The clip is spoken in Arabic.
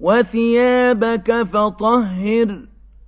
وثيابك فطهر.